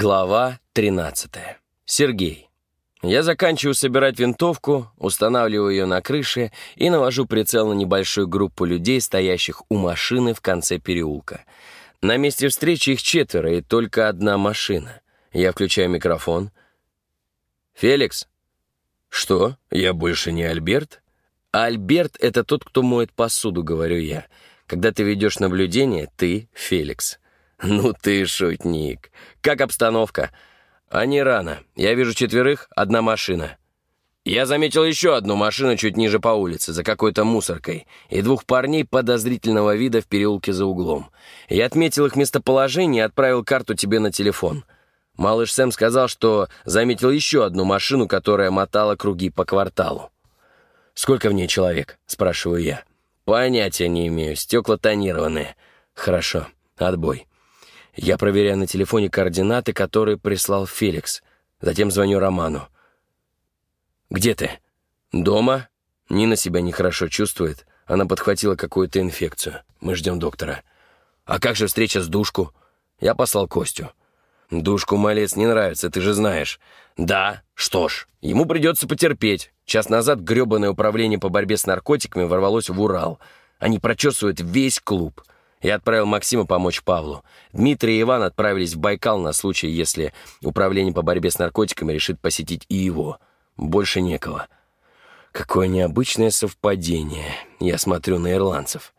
Глава 13. Сергей. Я заканчиваю собирать винтовку, устанавливаю ее на крыше и навожу прицел на небольшую группу людей, стоящих у машины в конце переулка. На месте встречи их четверо и только одна машина. Я включаю микрофон. «Феликс?» «Что? Я больше не Альберт?» «Альберт — это тот, кто моет посуду», — говорю я. «Когда ты ведешь наблюдение, ты Феликс». «Ну ты шутник. Как обстановка?» «А не рано. Я вижу четверых, одна машина». Я заметил еще одну машину чуть ниже по улице, за какой-то мусоркой, и двух парней подозрительного вида в переулке за углом. Я отметил их местоположение и отправил карту тебе на телефон. Малыш Сэм сказал, что заметил еще одну машину, которая мотала круги по кварталу. «Сколько в ней человек?» — спрашиваю я. «Понятия не имею. Стекла тонированные». «Хорошо. Отбой». Я проверяю на телефоне координаты, которые прислал Феликс. Затем звоню Роману. «Где ты?» «Дома?» Нина себя нехорошо чувствует. Она подхватила какую-то инфекцию. Мы ждем доктора. «А как же встреча с Душку?» Я послал Костю. «Душку малец не нравится, ты же знаешь». «Да, что ж, ему придется потерпеть. Час назад гребаное управление по борьбе с наркотиками ворвалось в Урал. Они прочесывают весь клуб. Я отправил Максима помочь Павлу. Дмитрий и Иван отправились в Байкал на случай, если управление по борьбе с наркотиками решит посетить и его. Больше некого. Какое необычное совпадение. Я смотрю на ирландцев.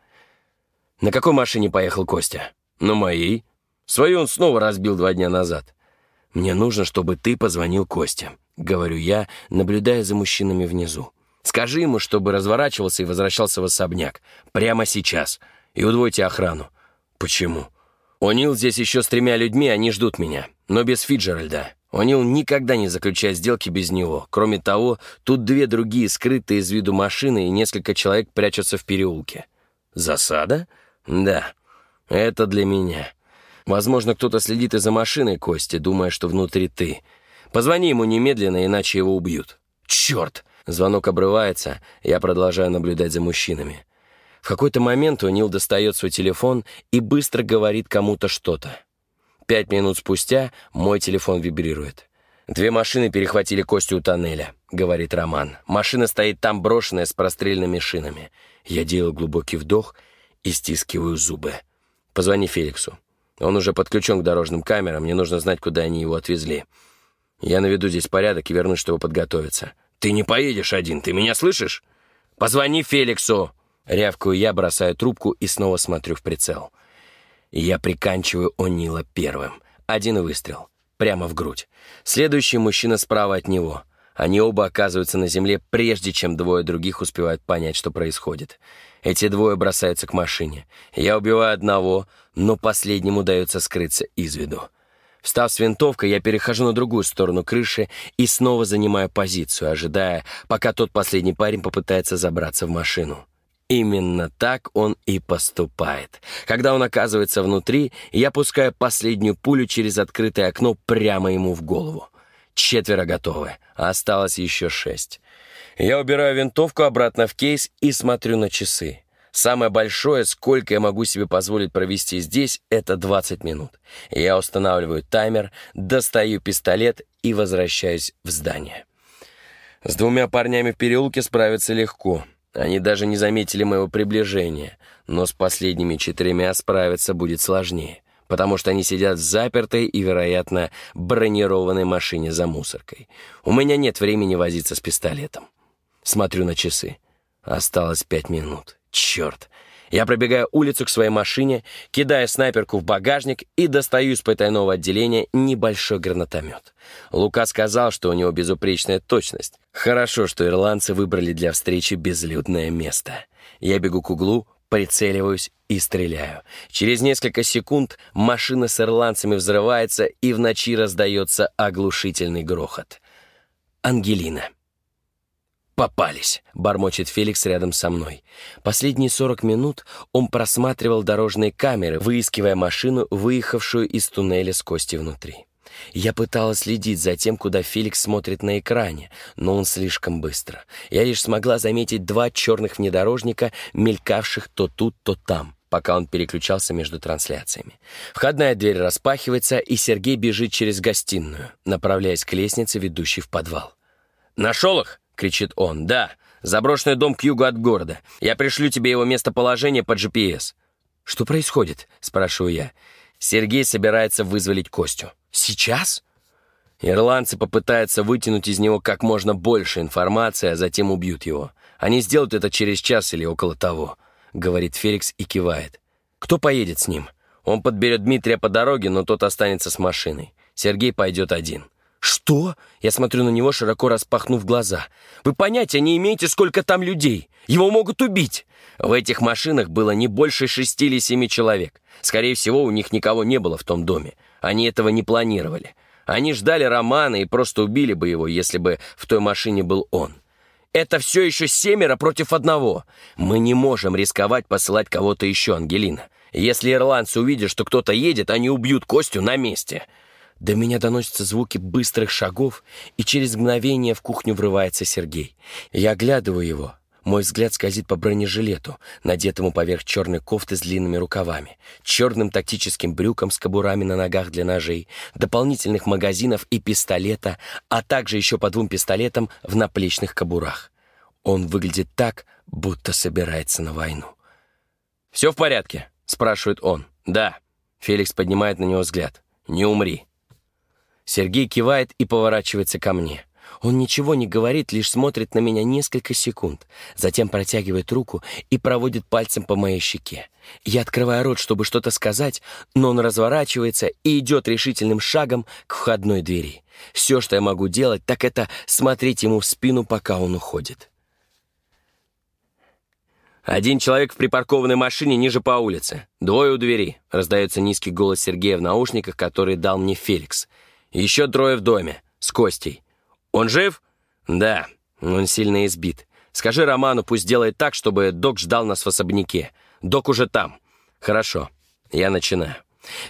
На какой машине поехал Костя? На моей. Свою он снова разбил два дня назад. Мне нужно, чтобы ты позвонил Косте, говорю я, наблюдая за мужчинами внизу. Скажи ему, чтобы разворачивался и возвращался в особняк. Прямо сейчас и удвойте охрану». «Почему?» «О'Нил здесь еще с тремя людьми, они ждут меня, но без Фиджеральда. О'Нил никогда не заключает сделки без него. Кроме того, тут две другие скрытые из виду машины и несколько человек прячутся в переулке». «Засада?» «Да, это для меня. Возможно, кто-то следит и за машиной Кости, думая, что внутри ты. Позвони ему немедленно, иначе его убьют». «Черт!» Звонок обрывается, я продолжаю наблюдать за мужчинами. В какой-то момент Унил достает свой телефон и быстро говорит кому-то что-то. Пять минут спустя мой телефон вибрирует. «Две машины перехватили Костю у тоннеля», — говорит Роман. «Машина стоит там брошенная с прострельными шинами». Я делаю глубокий вдох и стискиваю зубы. «Позвони Феликсу. Он уже подключен к дорожным камерам, мне нужно знать, куда они его отвезли. Я наведу здесь порядок и вернусь, чтобы подготовиться». «Ты не поедешь один, ты меня слышишь? Позвони Феликсу!» Рявкую я, бросаю трубку и снова смотрю в прицел. Я приканчиваю О'Нила первым. Один выстрел. Прямо в грудь. Следующий мужчина справа от него. Они оба оказываются на земле, прежде чем двое других успевают понять, что происходит. Эти двое бросаются к машине. Я убиваю одного, но последнему удается скрыться из виду. Встав с винтовкой, я перехожу на другую сторону крыши и снова занимаю позицию, ожидая, пока тот последний парень попытается забраться в машину. Именно так он и поступает. Когда он оказывается внутри, я пускаю последнюю пулю через открытое окно прямо ему в голову. Четверо готовы, а осталось еще шесть. Я убираю винтовку обратно в кейс и смотрю на часы. Самое большое, сколько я могу себе позволить провести здесь, это 20 минут. Я устанавливаю таймер, достаю пистолет и возвращаюсь в здание. С двумя парнями в переулке справиться легко — они даже не заметили моего приближения, но с последними четырьмя справиться будет сложнее, потому что они сидят в запертой и, вероятно, бронированной машине за мусоркой. У меня нет времени возиться с пистолетом. Смотрю на часы. Осталось пять минут. Черт! Я пробегаю улицу к своей машине, кидаю снайперку в багажник и достаю из потайного отделения небольшой гранатомет. Лука сказал, что у него безупречная точность. Хорошо, что ирландцы выбрали для встречи безлюдное место. Я бегу к углу, прицеливаюсь и стреляю. Через несколько секунд машина с ирландцами взрывается, и в ночи раздается оглушительный грохот. Ангелина. «Попались!» — бормочет Феликс рядом со мной. Последние сорок минут он просматривал дорожные камеры, выискивая машину, выехавшую из туннеля с кости внутри. Я пыталась следить за тем, куда Феликс смотрит на экране, но он слишком быстро. Я лишь смогла заметить два черных внедорожника, мелькавших то тут, то там. пока он переключался между трансляциями. Входная дверь распахивается, и Сергей бежит через гостиную, направляясь к лестнице, ведущей в подвал. «Нашел их?» — кричит он. «Да, заброшенный дом к югу от города. Я пришлю тебе его местоположение по GPS». «Что происходит?» — спрашиваю я. Сергей собирается вызволить Костю. «Сейчас?» Ирландцы попытаются вытянуть из него как можно больше информации, а затем убьют его. Они сделают это через час или около того», — говорит Феликс и кивает. «Кто поедет с ним?» Он подберет Дмитрия по дороге, но тот останется с машиной. Сергей пойдет один. «Что?» Я смотрю на него, широко распахнув глаза. «Вы понятия не имеете, сколько там людей? Его могут убить!» В этих машинах было не больше шести или семи человек. Скорее всего, у них никого не было в том доме. Они этого не планировали. Они ждали Романа и просто убили бы его, если бы в той машине был он. Это все еще семеро против одного. Мы не можем рисковать посылать кого-то еще, Ангелина. Если ирландцы увидят, что кто-то едет, они убьют Костю на месте. До меня доносятся звуки быстрых шагов, и через мгновение в кухню врывается Сергей. Я оглядываю его. Мой взгляд скользит по бронежилету, надетому поверх черной кофты с длинными рукавами, черным тактическим брюкам с кобурами на ногах для ножей, дополнительных магазинов и пистолета, а также еще по двум пистолетам в наплечных кобурах. Он выглядит так, будто собирается на войну. «Все в порядке?» — спрашивает он. «Да». Феликс поднимает на него взгляд. «Не умри». Сергей кивает и поворачивается ко мне. Он ничего не говорит, лишь смотрит на меня несколько секунд, затем протягивает руку и проводит пальцем по моей щеке. Я открываю рот, чтобы что-то сказать, но он разворачивается и идет решительным шагом к входной двери. Все, что я могу делать, так это смотреть ему в спину, пока он уходит. «Один человек в припаркованной машине ниже по улице. Двое у двери», — раздается низкий голос Сергея в наушниках, который дал мне Феликс. «Еще трое в доме. С Костей. «Он жив?» «Да, он сильно избит. Скажи Роману, пусть делает так, чтобы док ждал нас в особняке. Док уже там». «Хорошо, я начинаю».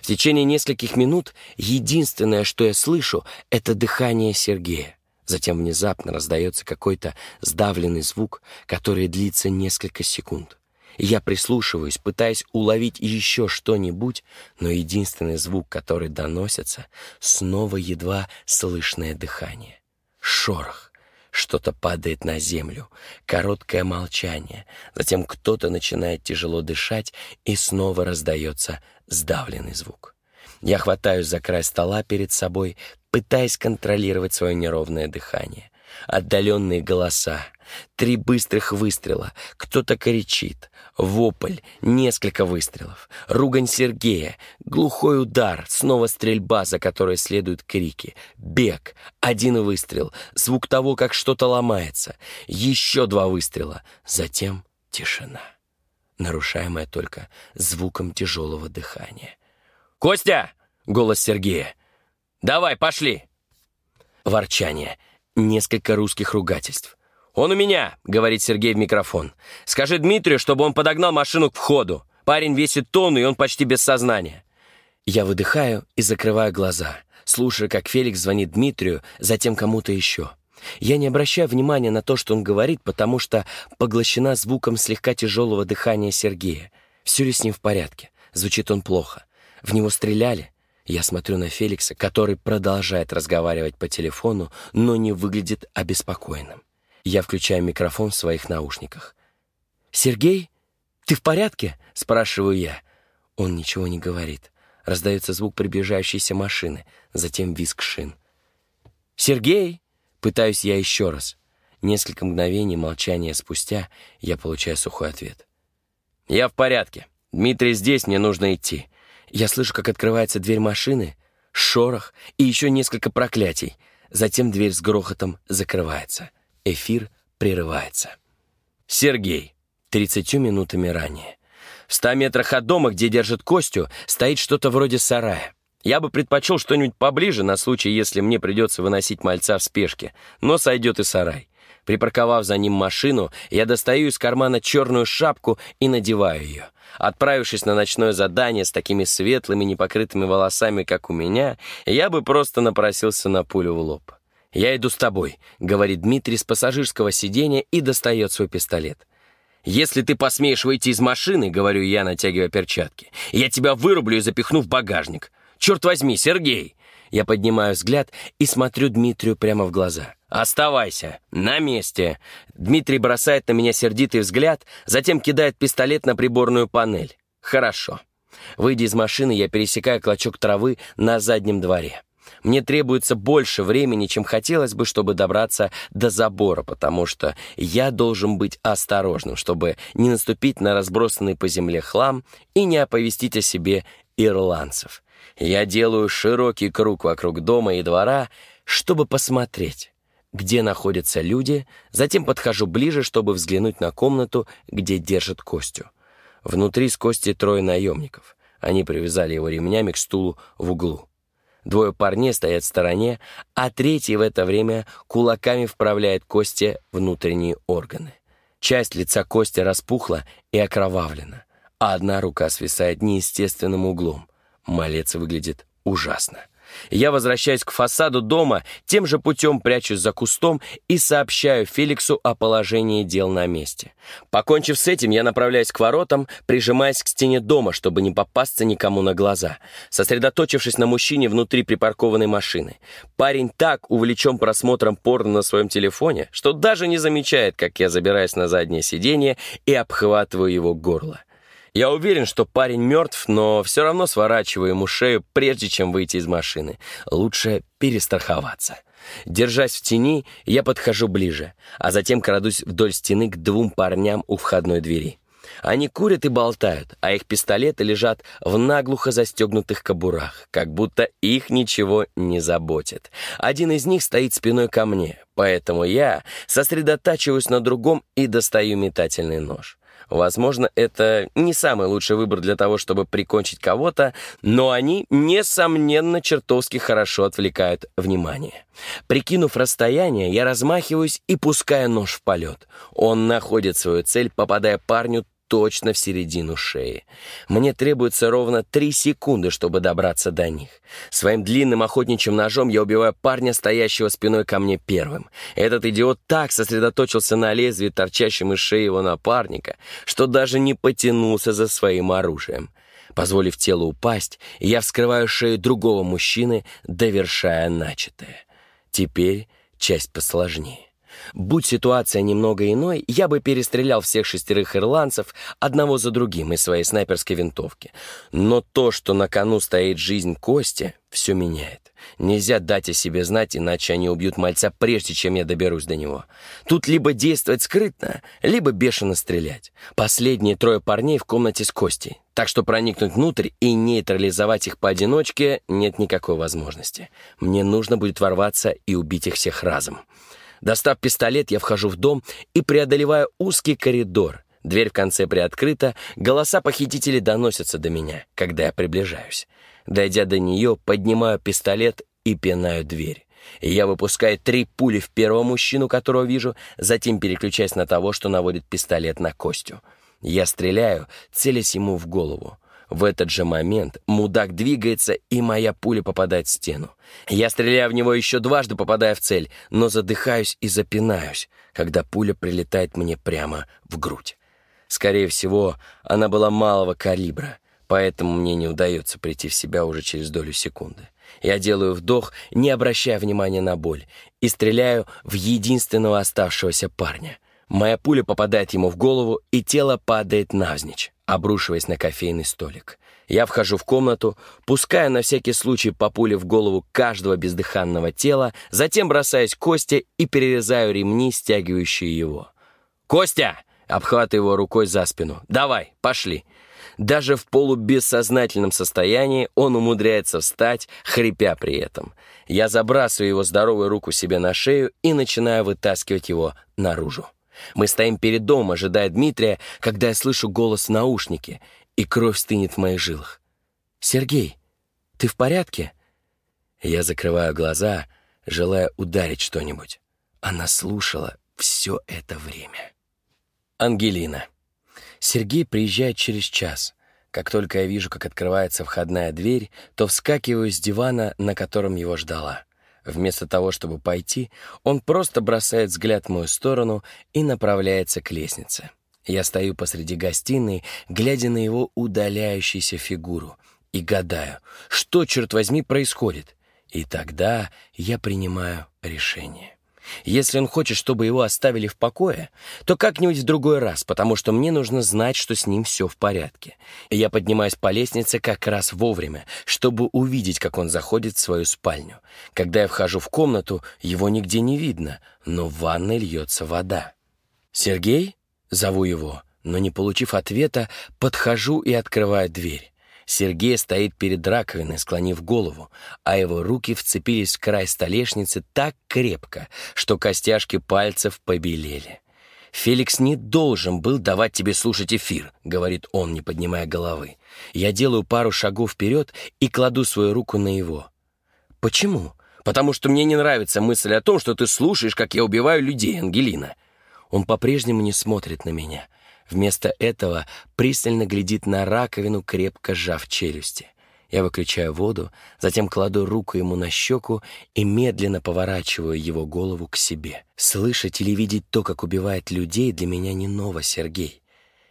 В течение нескольких минут единственное, что я слышу, это дыхание Сергея. Затем внезапно раздается какой-то сдавленный звук, который длится несколько секунд. Я прислушиваюсь, пытаясь уловить еще что-нибудь, но единственный звук, который доносится, снова едва слышное дыхание. Шорох. Что-то падает на землю. Короткое молчание. Затем кто-то начинает тяжело дышать, и снова раздается сдавленный звук. Я хватаюсь за край стола перед собой, пытаясь контролировать свое неровное дыхание. Отдаленные голоса, Три быстрых выстрела. Кто-то кричит. Вопль. Несколько выстрелов. Ругань Сергея. Глухой удар. Снова стрельба, за которой следуют крики. Бег. Один выстрел. Звук того, как что-то ломается. Еще два выстрела. Затем тишина, нарушаемая только звуком тяжелого дыхания. «Костя!» — голос Сергея. «Давай, пошли!» Ворчание. Несколько русских ругательств. «Он у меня», — говорит Сергей в микрофон. «Скажи Дмитрию, чтобы он подогнал машину к входу. Парень весит тонну, и он почти без сознания». Я выдыхаю и закрываю глаза, слушая, как Феликс звонит Дмитрию, затем кому-то еще. Я не обращаю внимания на то, что он говорит, потому что поглощена звуком слегка тяжелого дыхания Сергея. Все ли с ним в порядке? Звучит он плохо. В него стреляли? Я смотрю на Феликса, который продолжает разговаривать по телефону, но не выглядит обеспокоенным. Я включаю микрофон в своих наушниках. «Сергей, ты в порядке?» — спрашиваю я. Он ничего не говорит. Раздается звук приближающейся машины, затем визг шин. «Сергей!» — пытаюсь я еще раз. Несколько мгновений молчания спустя я получаю сухой ответ. «Я в порядке. Дмитрий здесь, мне нужно идти». Я слышу, как открывается дверь машины, шорох и еще несколько проклятий. Затем дверь с грохотом закрывается. Эфир прерывается. Сергей. 30 минутами ранее. В ста метрах от дома, где держит Костю, стоит что-то вроде сарая. Я бы предпочел что-нибудь поближе на случай, если мне придется выносить мальца в спешке, но сойдет и сарай. Припарковав за ним машину, я достаю из кармана черную шапку и надеваю ее. Отправившись на ночное задание с такими светлыми, непокрытыми волосами, как у меня, я бы просто напросился на пулю в лоб. «Я иду с тобой», — говорит Дмитрий с пассажирского сиденья и достает свой пистолет. «Если ты посмеешь выйти из машины, — говорю я, натягивая перчатки, — я тебя вырублю и запихну в багажник. Черт возьми, Сергей!» Я поднимаю взгляд и смотрю Дмитрию прямо в глаза. «Оставайся! На месте!» Дмитрий бросает на меня сердитый взгляд, затем кидает пистолет на приборную панель. «Хорошо». Выйдя из машины, я пересекаю клочок травы на заднем дворе. Мне требуется больше времени, чем хотелось бы, чтобы добраться до забора, потому что я должен быть осторожным, чтобы не наступить на разбросанный по земле хлам и не оповестить о себе ирландцев. Я делаю широкий круг вокруг дома и двора, чтобы посмотреть, где находятся люди, затем подхожу ближе, чтобы взглянуть на комнату, где держат Костю. Внутри с Костей трое наемников. Они привязали его ремнями к стулу в углу. Двое парней стоят в стороне, а третий в это время кулаками вправляет Косте внутренние органы. Часть лица Кости распухла и окровавлена, а одна рука свисает неестественным углом. Малец выглядит ужасно. Я возвращаюсь к фасаду дома, тем же путем прячусь за кустом и сообщаю Феликсу о положении дел на месте. Покончив с этим, я направляюсь к воротам, прижимаясь к стене дома, чтобы не попасться никому на глаза, сосредоточившись на мужчине внутри припаркованной машины. Парень так увлечен просмотром порно на своем телефоне, что даже не замечает, как я забираюсь на заднее сиденье и обхватываю его горло. Я уверен, что парень мертв, но все равно сворачиваю ему шею, прежде чем выйти из машины. Лучше перестраховаться. Держась в тени, я подхожу ближе, а затем крадусь вдоль стены к двум парням у входной двери. Они курят и болтают, а их пистолеты лежат в наглухо застегнутых кобурах, как будто их ничего не заботит. Один из них стоит спиной ко мне, поэтому я сосредотачиваюсь на другом и достаю метательный нож. Возможно, это не самый лучший выбор для того, чтобы прикончить кого-то, но они, несомненно, чертовски хорошо отвлекают внимание. Прикинув расстояние, я размахиваюсь и пускаю нож в полет. Он находит свою цель, попадая парню точно в середину шеи. Мне требуется ровно три секунды, чтобы добраться до них. Своим длинным охотничьим ножом я убиваю парня, стоящего спиной ко мне первым. Этот идиот так сосредоточился на лезвии, торчащем из шеи его напарника, что даже не потянулся за своим оружием. Позволив телу упасть, я вскрываю шею другого мужчины, довершая начатое. Теперь часть посложнее. Будь ситуация немного иной, я бы перестрелял всех шестерых ирландцев одного за другим из своей снайперской винтовки. Но то, что на кону стоит жизнь Кости, все меняет. Нельзя дать о себе знать, иначе они убьют мальца прежде, чем я доберусь до него. Тут либо действовать скрытно, либо бешено стрелять. Последние трое парней в комнате с Костей, так что проникнуть внутрь и нейтрализовать их поодиночке нет никакой возможности. Мне нужно будет ворваться и убить их всех разом. Достав пистолет, я вхожу в дом и преодолеваю узкий коридор. Дверь в конце приоткрыта, голоса похитителей доносятся до меня, когда я приближаюсь. Дойдя до нее, поднимаю пистолет и пинаю дверь. Я выпускаю три пули в первого мужчину, которого вижу, затем переключаясь на того, что наводит пистолет на Костю. Я стреляю, целясь ему в голову. В этот же момент мудак двигается, и моя пуля попадает в стену. Я стреляю в него еще дважды, попадая в цель, но задыхаюсь и запинаюсь, когда пуля прилетает мне прямо в грудь. Скорее всего, она была малого калибра, поэтому мне не удается прийти в себя уже через долю секунды. Я делаю вдох, не обращая внимания на боль, и стреляю в единственного оставшегося парня. Моя пуля попадает ему в голову, и тело падает навзничь обрушиваясь на кофейный столик. Я вхожу в комнату, пуская на всякий случай по пуле в голову каждого бездыханного тела, затем бросаюсь к Косте и перерезаю ремни, стягивающие его. «Костя!» — обхватываю его рукой за спину. «Давай, пошли!» Даже в полубессознательном состоянии он умудряется встать, хрипя при этом. Я забрасываю его здоровую руку себе на шею и начинаю вытаскивать его наружу. Мы стоим перед домом, ожидая Дмитрия, когда я слышу голос в наушнике, и кровь стынет в моих жилах. «Сергей, ты в порядке?» Я закрываю глаза, желая ударить что-нибудь. Она слушала все это время. Ангелина. Сергей приезжает через час. Как только я вижу, как открывается входная дверь, то вскакиваю с дивана, на котором его ждала. Вместо того, чтобы пойти, он просто бросает взгляд в мою сторону и направляется к лестнице. Я стою посреди гостиной, глядя на его удаляющуюся фигуру, и гадаю, что, черт возьми, происходит. И тогда я принимаю решение. Если он хочет, чтобы его оставили в покое, то как-нибудь в другой раз, потому что мне нужно знать, что с ним все в порядке. И я поднимаюсь по лестнице как раз вовремя, чтобы увидеть, как он заходит в свою спальню. Когда я вхожу в комнату, его нигде не видно, но в ванной льется вода. «Сергей?» — зову его, но, не получив ответа, подхожу и открываю дверь. Сергей стоит перед раковиной, склонив голову, а его руки вцепились в край столешницы так крепко, что костяшки пальцев побелели. «Феликс не должен был давать тебе слушать эфир», — говорит он, не поднимая головы. Я делаю пару шагов вперед и кладу свою руку на его. «Почему?» «Потому что мне не нравится мысль о том, что ты слушаешь, как я убиваю людей, Ангелина». Он по-прежнему не смотрит на меня — Вместо этого пристально глядит на раковину, крепко сжав челюсти. Я выключаю воду, затем кладу руку ему на щеку и медленно поворачиваю его голову к себе. Слышать или видеть то, как убивает людей, для меня не ново, Сергей.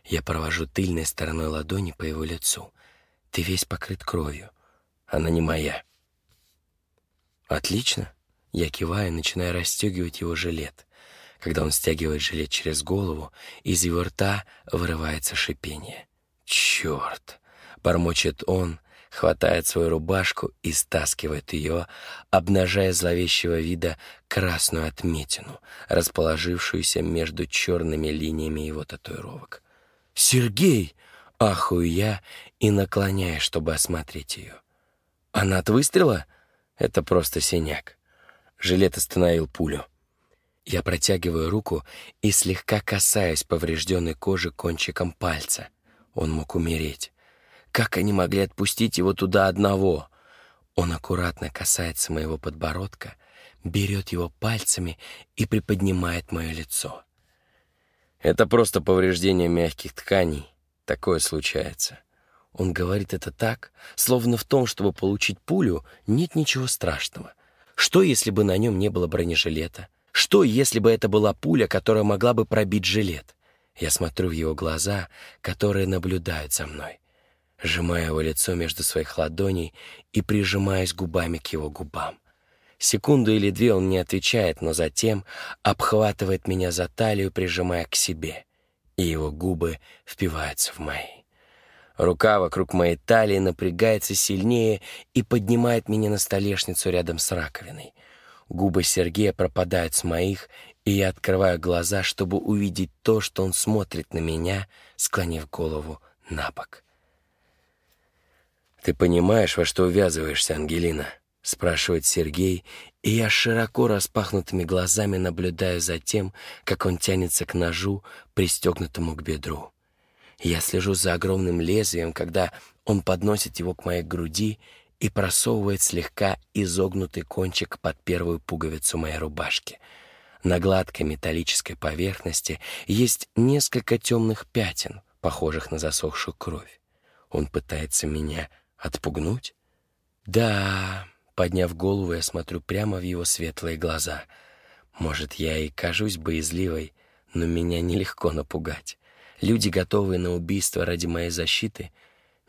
Я провожу тыльной стороной ладони по его лицу. Ты весь покрыт кровью. Она не моя. Отлично. Я киваю, начиная расстегивать его жилет. Когда он стягивает жилет через голову, из его рта вырывается шипение. «Черт!» — бормочет он, хватает свою рубашку и стаскивает ее, обнажая зловещего вида красную отметину, расположившуюся между черными линиями его татуировок. «Сергей!» — ахую я и наклоняюсь, чтобы осмотреть ее. «Она от выстрела?» «Это просто синяк». Жилет остановил пулю. Я протягиваю руку и слегка касаюсь поврежденной кожи кончиком пальца. Он мог умереть. Как они могли отпустить его туда одного? Он аккуратно касается моего подбородка, берет его пальцами и приподнимает мое лицо. Это просто повреждение мягких тканей. Такое случается. Он говорит это так, словно в том, чтобы получить пулю, нет ничего страшного. Что, если бы на нем не было бронежилета? Что, если бы это была пуля, которая могла бы пробить жилет? Я смотрю в его глаза, которые наблюдают за мной. Сжимаю его лицо между своих ладоней и прижимаюсь губами к его губам. Секунду или две он не отвечает, но затем обхватывает меня за талию, прижимая к себе, и его губы впиваются в мои. Рука вокруг моей талии напрягается сильнее и поднимает меня на столешницу рядом с раковиной. Губы Сергея пропадают с моих, и я открываю глаза, чтобы увидеть то, что он смотрит на меня, склонив голову на бок. «Ты понимаешь, во что увязываешься, Ангелина?» — спрашивает Сергей, и я широко распахнутыми глазами наблюдаю за тем, как он тянется к ножу, пристегнутому к бедру. Я слежу за огромным лезвием, когда он подносит его к моей груди и просовывает слегка изогнутый кончик под первую пуговицу моей рубашки. На гладкой металлической поверхности есть несколько темных пятен, похожих на засохшую кровь. Он пытается меня отпугнуть? Да, подняв голову, я смотрю прямо в его светлые глаза. Может, я и кажусь боязливой, но меня нелегко напугать. Люди, готовые на убийство ради моей защиты,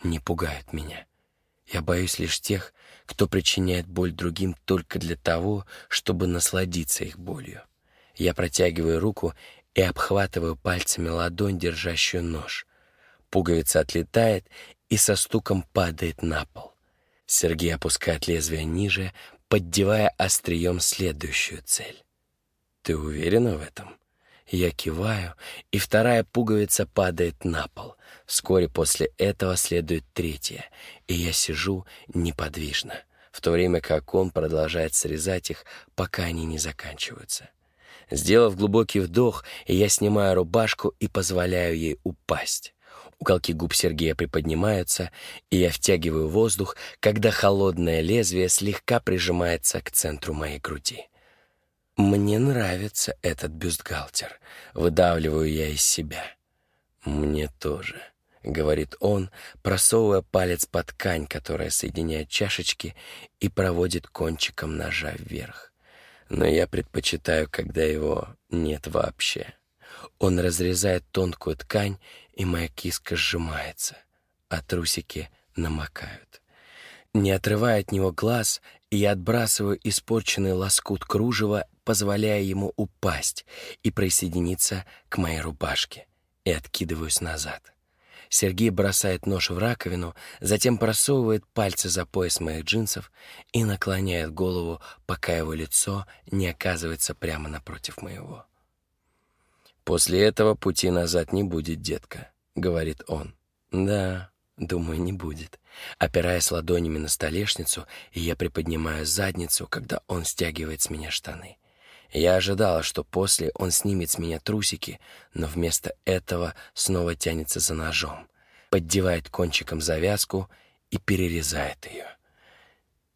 не пугают меня. Я боюсь лишь тех, кто причиняет боль другим только для того, чтобы насладиться их болью. Я протягиваю руку и обхватываю пальцами ладонь, держащую нож. Пуговица отлетает и со стуком падает на пол. Сергей опускает лезвие ниже, поддевая острием следующую цель. «Ты уверена в этом?» Я киваю, и вторая пуговица падает на пол. Вскоре после этого следует третья, и я сижу неподвижно, в то время как он продолжает срезать их, пока они не заканчиваются. Сделав глубокий вдох, я снимаю рубашку и позволяю ей упасть. Уголки губ Сергея приподнимаются, и я втягиваю воздух, когда холодное лезвие слегка прижимается к центру моей груди. «Мне нравится этот бюстгальтер», — выдавливаю я из себя. «Мне тоже», — говорит он, просовывая палец под ткань, которая соединяет чашечки, и проводит кончиком ножа вверх. Но я предпочитаю, когда его нет вообще. Он разрезает тонкую ткань, и моя киска сжимается, а трусики намокают. Не отрывая от него глаз, я отбрасываю испорченный лоскут кружева, позволяя ему упасть и присоединиться к моей рубашке, и откидываюсь назад. Сергей бросает нож в раковину, затем просовывает пальцы за пояс моих джинсов и наклоняет голову, пока его лицо не оказывается прямо напротив моего. «После этого пути назад не будет, детка», — говорит он. «Да, думаю, не будет». Опираясь ладонями на столешницу, я приподнимаю задницу, когда он стягивает с меня штаны. Я ожидала, что после он снимет с меня трусики, но вместо этого снова тянется за ножом, поддевает кончиком завязку и перерезает ее.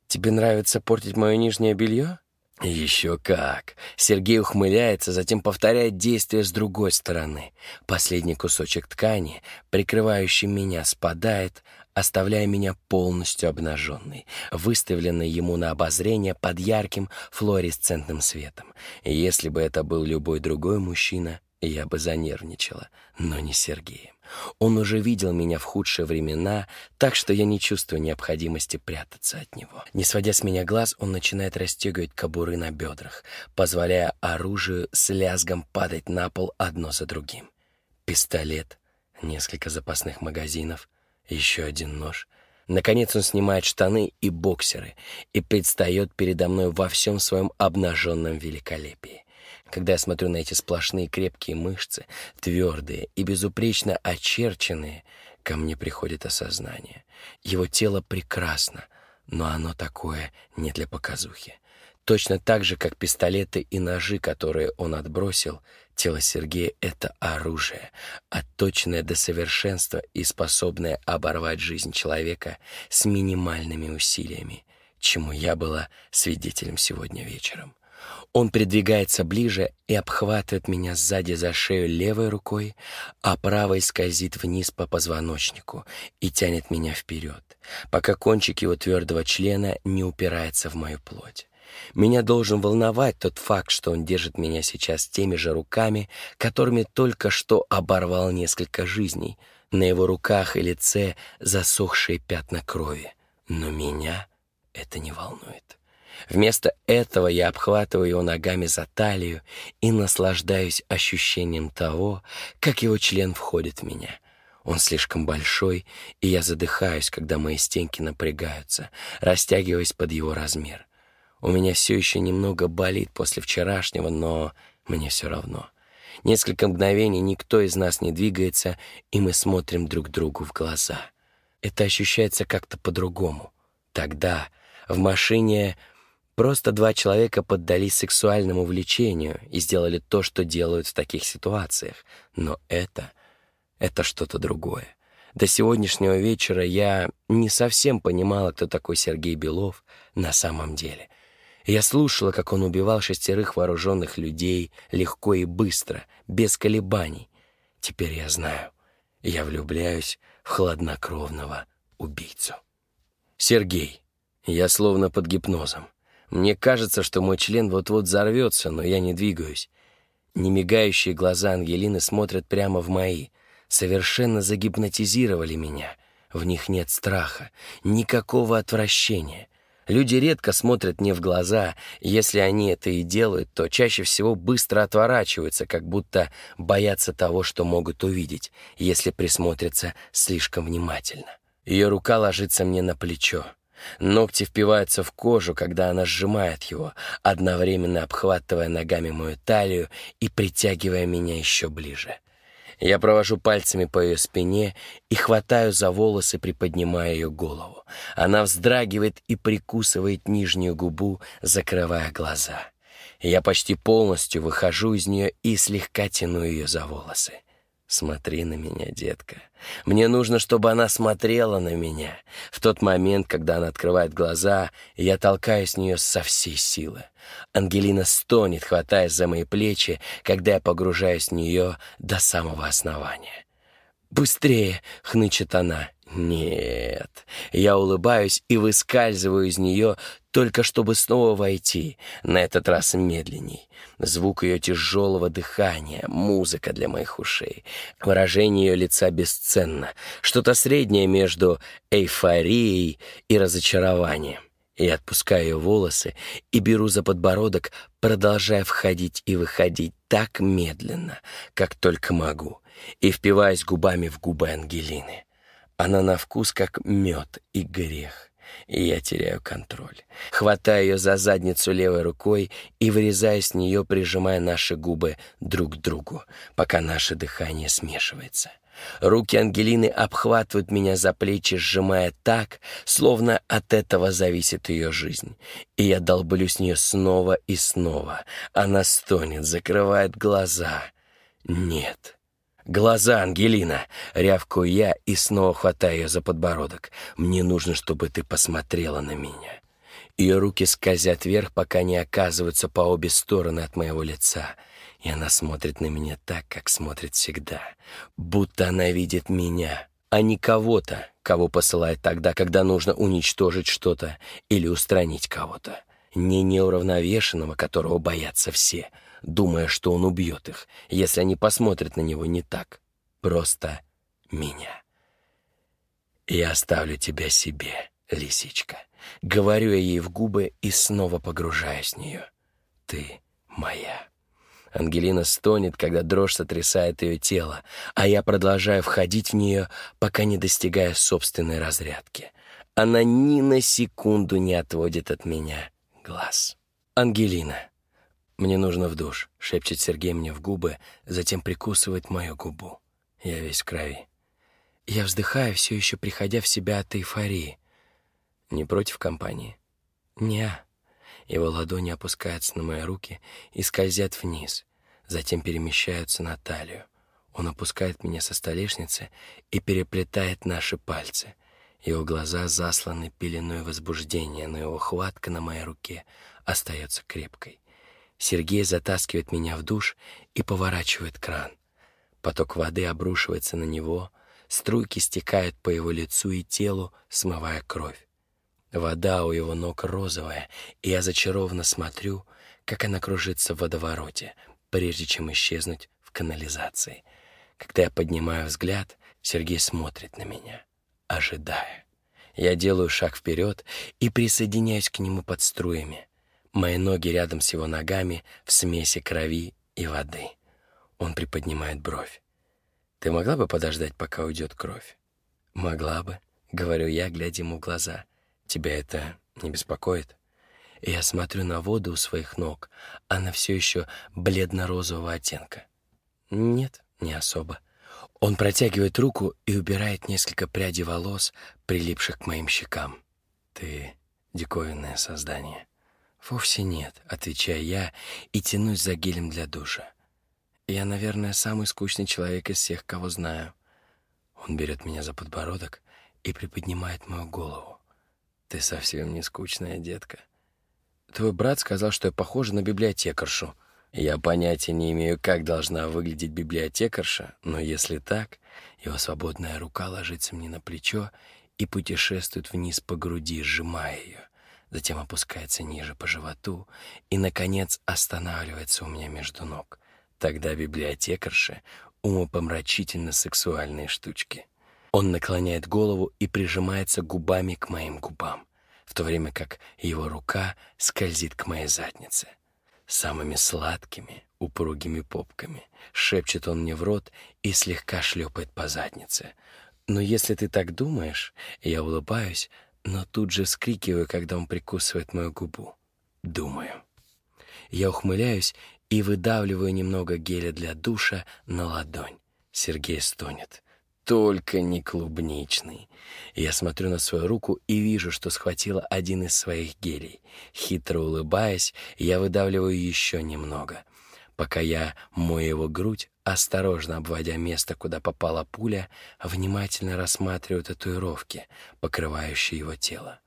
«Тебе нравится портить мое нижнее белье?» Еще как. Сергей ухмыляется, затем повторяет действие с другой стороны. Последний кусочек ткани, прикрывающий меня, спадает, оставляя меня полностью обнаженной, выставленной ему на обозрение под ярким флуоресцентным светом. Если бы это был любой другой мужчина, я бы занервничала, но не Сергеем. Он уже видел меня в худшие времена, так что я не чувствую необходимости прятаться от него. Не сводя с меня глаз, он начинает расстегивать кобуры на бедрах, позволяя оружию с лязгом падать на пол одно за другим. Пистолет, несколько запасных магазинов, еще один нож. Наконец он снимает штаны и боксеры и предстает передо мной во всем своем обнаженном великолепии. Когда я смотрю на эти сплошные крепкие мышцы, твердые и безупречно очерченные, ко мне приходит осознание. Его тело прекрасно, но оно такое не для показухи. Точно так же, как пистолеты и ножи, которые он отбросил, тело Сергея — это оружие, отточенное до совершенства и способное оборвать жизнь человека с минимальными усилиями, чему я была свидетелем сегодня вечером. Он придвигается ближе и обхватывает меня сзади за шею левой рукой, а правой скользит вниз по позвоночнику и тянет меня вперед, пока кончик его твердого члена не упирается в мою плоть. Меня должен волновать тот факт, что он держит меня сейчас теми же руками, которыми только что оборвал несколько жизней. На его руках и лице засохшие пятна крови. Но меня это не волнует. Вместо этого я обхватываю его ногами за талию и наслаждаюсь ощущением того, как его член входит в меня. Он слишком большой, и я задыхаюсь, когда мои стенки напрягаются, растягиваясь под его размер. У меня все еще немного болит после вчерашнего, но мне все равно. Несколько мгновений никто из нас не двигается, и мы смотрим друг другу в глаза. Это ощущается как-то по-другому. Тогда в машине просто два человека поддались сексуальному влечению и сделали то, что делают в таких ситуациях. Но это... это что-то другое. До сегодняшнего вечера я не совсем понимала, кто такой Сергей Белов на самом деле — я слушала, как он убивал шестерых вооруженных людей легко и быстро, без колебаний. Теперь я знаю, я влюбляюсь в хладнокровного убийцу. Сергей. Я словно под гипнозом. Мне кажется, что мой член вот-вот взорвется, но я не двигаюсь. Немигающие глаза Ангелины смотрят прямо в мои. Совершенно загипнотизировали меня. В них нет страха, никакого отвращения. Люди редко смотрят мне в глаза, если они это и делают, то чаще всего быстро отворачиваются, как будто боятся того, что могут увидеть, если присмотрятся слишком внимательно. Ее рука ложится мне на плечо. Ногти впиваются в кожу, когда она сжимает его, одновременно обхватывая ногами мою талию и притягивая меня еще ближе. Я провожу пальцами по ее спине и хватаю за волосы, приподнимая ее голову. Она вздрагивает и прикусывает нижнюю губу, закрывая глаза. Я почти полностью выхожу из нее и слегка тяну ее за волосы. Смотри на меня, детка. Мне нужно, чтобы она смотрела на меня. В тот момент, когда она открывает глаза, я толкаю с нее со всей силы. Ангелина стонет, хватаясь за мои плечи, когда я погружаюсь в нее до самого основания. «Быстрее!» — хнычет она. Нет. Я улыбаюсь и выскальзываю из нее, только чтобы снова войти, на этот раз медленней. Звук ее тяжелого дыхания, музыка для моих ушей. Выражение ее лица бесценно. Что-то среднее между эйфорией и разочарованием. Я отпускаю ее волосы и беру за подбородок, продолжая входить и выходить так медленно, как только могу, и впиваясь губами в губы Ангелины. Она на вкус как мед и грех, и я теряю контроль. Хватаю ее за задницу левой рукой и вырезаю с нее, прижимая наши губы друг к другу, пока наше дыхание смешивается. Руки Ангелины обхватывают меня за плечи, сжимая так, словно от этого зависит ее жизнь. И я долблю с нее снова и снова. Она стонет, закрывает глаза. Нет. «Глаза, Ангелина!» — рявкаю я и снова хватаю ее за подбородок. «Мне нужно, чтобы ты посмотрела на меня». Ее руки скользят вверх, пока не оказываются по обе стороны от моего лица — и она смотрит на меня так, как смотрит всегда, будто она видит меня, а не кого-то, кого посылает тогда, когда нужно уничтожить что-то или устранить кого-то. Не неуравновешенного, которого боятся все, думая, что он убьет их, если они посмотрят на него не так. Просто меня. «Я оставлю тебя себе, лисичка», — говорю я ей в губы и снова погружаюсь в нее. «Ты моя». Ангелина стонет, когда дрожь сотрясает ее тело, а я продолжаю входить в нее, пока не достигаю собственной разрядки. Она ни на секунду не отводит от меня глаз. «Ангелина, мне нужно в душ», — шепчет Сергей мне в губы, затем прикусывает мою губу. Я весь в крови. Я вздыхаю, все еще приходя в себя от эйфории. Не против компании? Не. Его ладони опускаются на мои руки и скользят вниз, затем перемещаются на талию. Он опускает меня со столешницы и переплетает наши пальцы. Его глаза засланы пеленой возбуждения, но его хватка на моей руке остается крепкой. Сергей затаскивает меня в душ и поворачивает кран. Поток воды обрушивается на него, струйки стекают по его лицу и телу, смывая кровь. Вода у его ног розовая, и я зачарованно смотрю, как она кружится в водовороте, прежде чем исчезнуть в канализации. Когда я поднимаю взгляд, Сергей смотрит на меня, ожидая. Я делаю шаг вперед и присоединяюсь к нему под струями. Мои ноги рядом с его ногами в смеси крови и воды. Он приподнимает бровь. «Ты могла бы подождать, пока уйдет кровь?» «Могла бы», — говорю я, глядя ему в глаза. Тебя это не беспокоит? Я смотрю на воду у своих ног. Она все еще бледно-розового оттенка. Нет, не особо. Он протягивает руку и убирает несколько прядей волос, прилипших к моим щекам. Ты диковинное создание. Вовсе нет, отвечаю я и тянусь за гелем для душа. Я, наверное, самый скучный человек из всех, кого знаю. Он берет меня за подбородок и приподнимает мою голову. Ты совсем не скучная детка. Твой брат сказал, что я похожа на библиотекаршу. Я понятия не имею, как должна выглядеть библиотекарша, но если так, его свободная рука ложится мне на плечо и путешествует вниз по груди, сжимая ее, затем опускается ниже по животу и, наконец, останавливается у меня между ног. Тогда библиотекарша умопомрачительно сексуальные штучки. Он наклоняет голову и прижимается губами к моим губам, в то время как его рука скользит к моей заднице. Самыми сладкими, упругими попками шепчет он мне в рот и слегка шлепает по заднице. Но если ты так думаешь, я улыбаюсь, но тут же вскрикиваю, когда он прикусывает мою губу. Думаю. Я ухмыляюсь и выдавливаю немного геля для душа на ладонь. Сергей стонет только не клубничный. Я смотрю на свою руку и вижу, что схватила один из своих гелей. Хитро улыбаясь, я выдавливаю еще немного. Пока я мою его грудь, осторожно обводя место, куда попала пуля, внимательно рассматриваю татуировки, покрывающие его тело.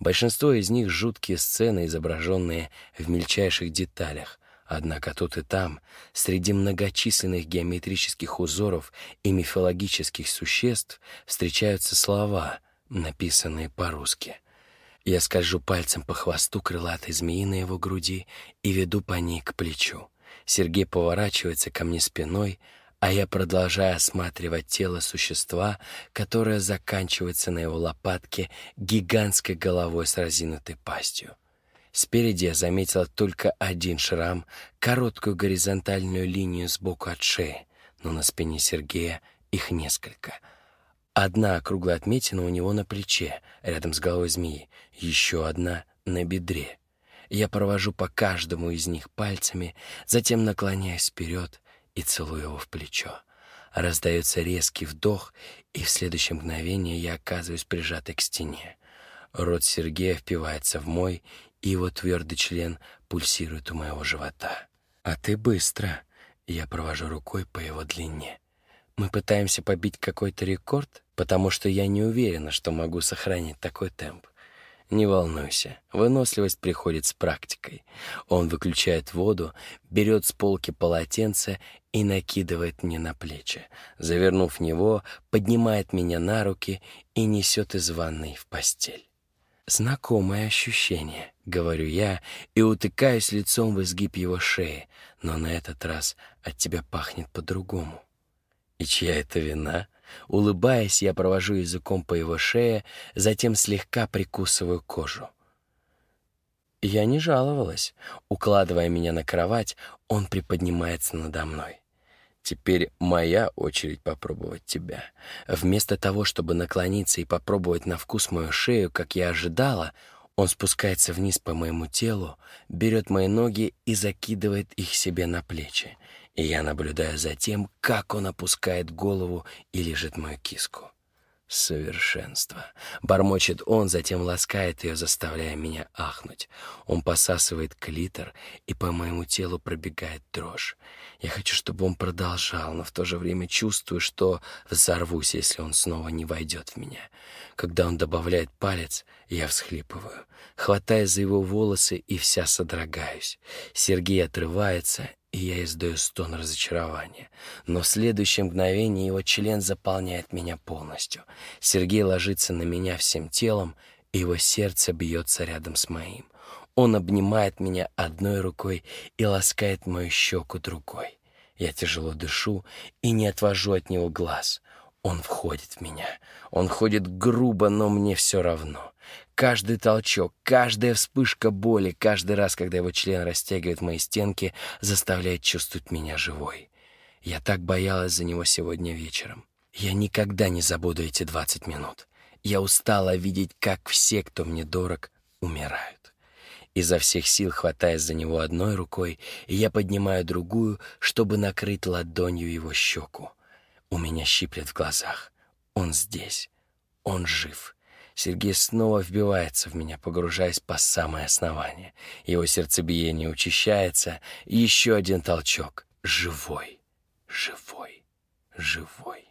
Большинство из них — жуткие сцены, изображенные в мельчайших деталях, Однако тут и там, среди многочисленных геометрических узоров и мифологических существ, встречаются слова, написанные по-русски. Я скольжу пальцем по хвосту крылатой змеи на его груди и веду по ней к плечу. Сергей поворачивается ко мне спиной, а я продолжаю осматривать тело существа, которое заканчивается на его лопатке гигантской головой с разинутой пастью. Спереди я заметила только один шрам, короткую горизонтальную линию сбоку от шеи, но на спине Сергея их несколько. Одна округлая отметина у него на плече, рядом с головой змеи, еще одна на бедре. Я провожу по каждому из них пальцами, затем наклоняюсь вперед и целую его в плечо. Раздается резкий вдох, и в следующее мгновение я оказываюсь прижатой к стене. Рот Сергея впивается в мой, и его твердый член пульсирует у моего живота. «А ты быстро!» Я провожу рукой по его длине. Мы пытаемся побить какой-то рекорд, потому что я не уверена, что могу сохранить такой темп. Не волнуйся, выносливость приходит с практикой. Он выключает воду, берет с полки полотенце и накидывает мне на плечи. Завернув в него, поднимает меня на руки и несет из ванной в постель. «Знакомое ощущение», — говорю я, и утыкаюсь лицом в изгиб его шеи, но на этот раз от тебя пахнет по-другому. И чья это вина? Улыбаясь, я провожу языком по его шее, затем слегка прикусываю кожу. Я не жаловалась. Укладывая меня на кровать, он приподнимается надо мной. Теперь моя очередь попробовать тебя. Вместо того, чтобы наклониться и попробовать на вкус мою шею, как я ожидала, он спускается вниз по моему телу, берет мои ноги и закидывает их себе на плечи. Я наблюдаю за тем, как он опускает голову и лежит мою киску. Совершенство. Бормочет он, затем ласкает ее, заставляя меня ахнуть. Он посасывает клитор, и по моему телу пробегает дрожь. Я хочу, чтобы он продолжал, но в то же время чувствую, что взорвусь, если он снова не войдет в меня. Когда он добавляет палец, я всхлипываю, хватаясь за его волосы и вся содрогаюсь. Сергей отрывается, и я издаю стон разочарования. Но в следующее мгновение его член заполняет меня полностью. Сергей ложится на меня всем телом, и его сердце бьется рядом с моим. Он обнимает меня одной рукой и ласкает мою щеку другой. Я тяжело дышу и не отвожу от него глаз. Он входит в меня. Он ходит грубо, но мне все равно. Каждый толчок, каждая вспышка боли, каждый раз, когда его член растягивает мои стенки, заставляет чувствовать меня живой. Я так боялась за него сегодня вечером. Я никогда не забуду эти 20 минут. Я устала видеть, как все, кто мне дорог, умирают. Изо всех сил хватаясь за него одной рукой, я поднимаю другую, чтобы накрыть ладонью его щеку. У меня щиплет в глазах. Он здесь. Он жив. Сергей снова вбивается в меня, погружаясь по самое основание. Его сердцебиение учащается, и еще один толчок. Живой, живой, живой.